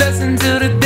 blessing to the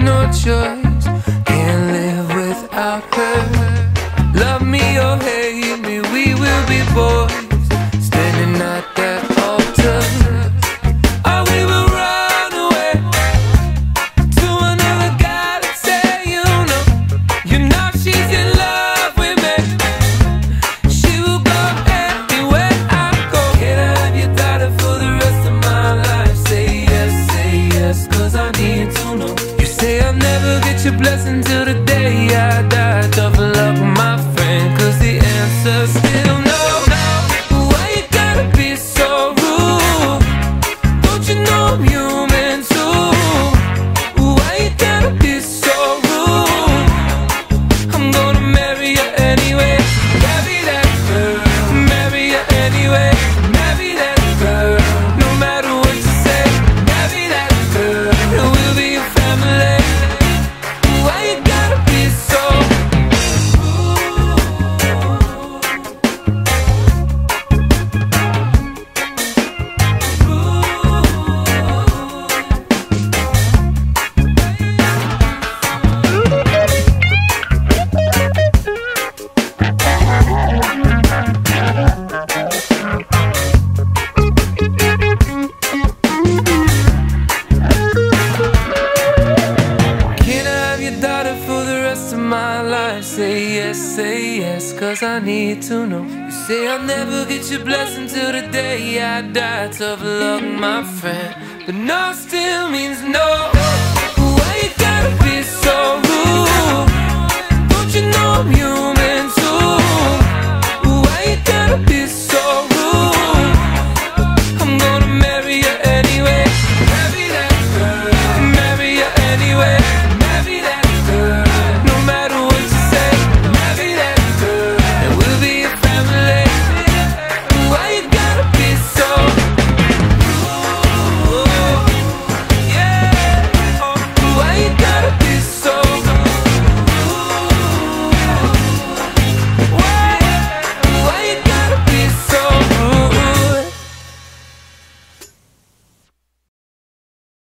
no choice. Can't live without her. Love me or hate me, we will be boys. Standing at that altar. Or we will run away to another you know. You know she's in love with me. She will go anywhere I go. Can I have your daughter for the rest of my life? Say yes, say yes, cause I need to know. Get your blessing till the day I die. Tough luck, my friend, cause the answer's my life? Say yes, say yes, cause I need to know. You say I'll never get your blessing till the day I die. Tough luck, my friend. But no still means no. Why you gotta be so?